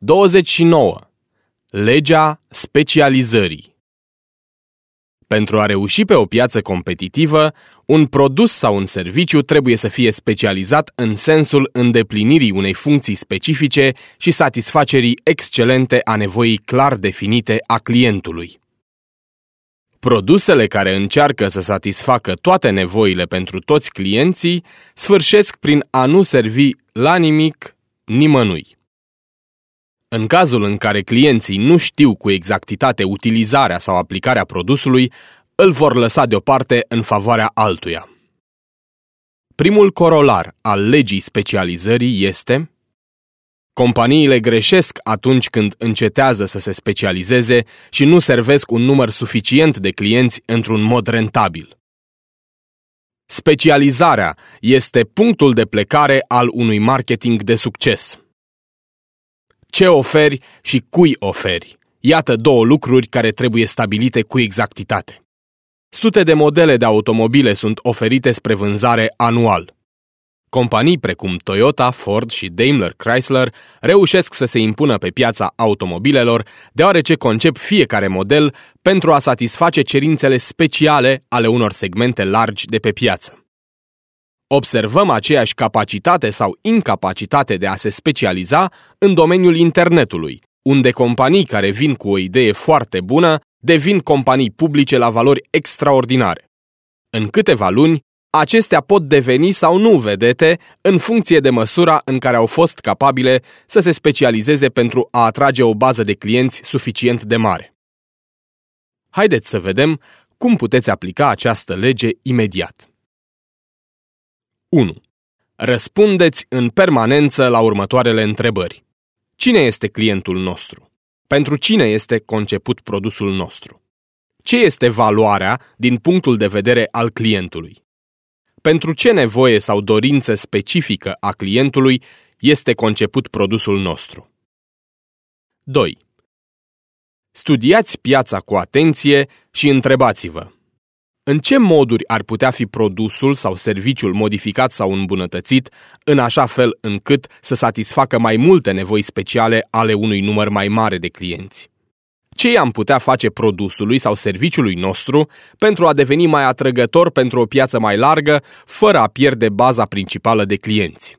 29. Legea specializării Pentru a reuși pe o piață competitivă, un produs sau un serviciu trebuie să fie specializat în sensul îndeplinirii unei funcții specifice și satisfacerii excelente a nevoii clar definite a clientului. Produsele care încearcă să satisfacă toate nevoile pentru toți clienții sfârșesc prin a nu servi la nimic nimănui. În cazul în care clienții nu știu cu exactitate utilizarea sau aplicarea produsului, îl vor lăsa deoparte în favoarea altuia. Primul corolar al legii specializării este Companiile greșesc atunci când încetează să se specializeze și nu servesc un număr suficient de clienți într-un mod rentabil. Specializarea este punctul de plecare al unui marketing de succes. Ce oferi și cui oferi? Iată două lucruri care trebuie stabilite cu exactitate. Sute de modele de automobile sunt oferite spre vânzare anual. Companii precum Toyota, Ford și Daimler Chrysler reușesc să se impună pe piața automobilelor, deoarece concep fiecare model pentru a satisface cerințele speciale ale unor segmente largi de pe piață. Observăm aceeași capacitate sau incapacitate de a se specializa în domeniul internetului, unde companii care vin cu o idee foarte bună devin companii publice la valori extraordinare. În câteva luni, acestea pot deveni sau nu vedete în funcție de măsura în care au fost capabile să se specializeze pentru a atrage o bază de clienți suficient de mare. Haideți să vedem cum puteți aplica această lege imediat. 1. Răspundeți în permanență la următoarele întrebări. Cine este clientul nostru? Pentru cine este conceput produsul nostru? Ce este valoarea din punctul de vedere al clientului? Pentru ce nevoie sau dorință specifică a clientului este conceput produsul nostru? 2. Studiați piața cu atenție și întrebați-vă în ce moduri ar putea fi produsul sau serviciul modificat sau îmbunătățit în așa fel încât să satisfacă mai multe nevoi speciale ale unui număr mai mare de clienți? Ce am putea face produsului sau serviciului nostru pentru a deveni mai atrăgător pentru o piață mai largă, fără a pierde baza principală de clienți?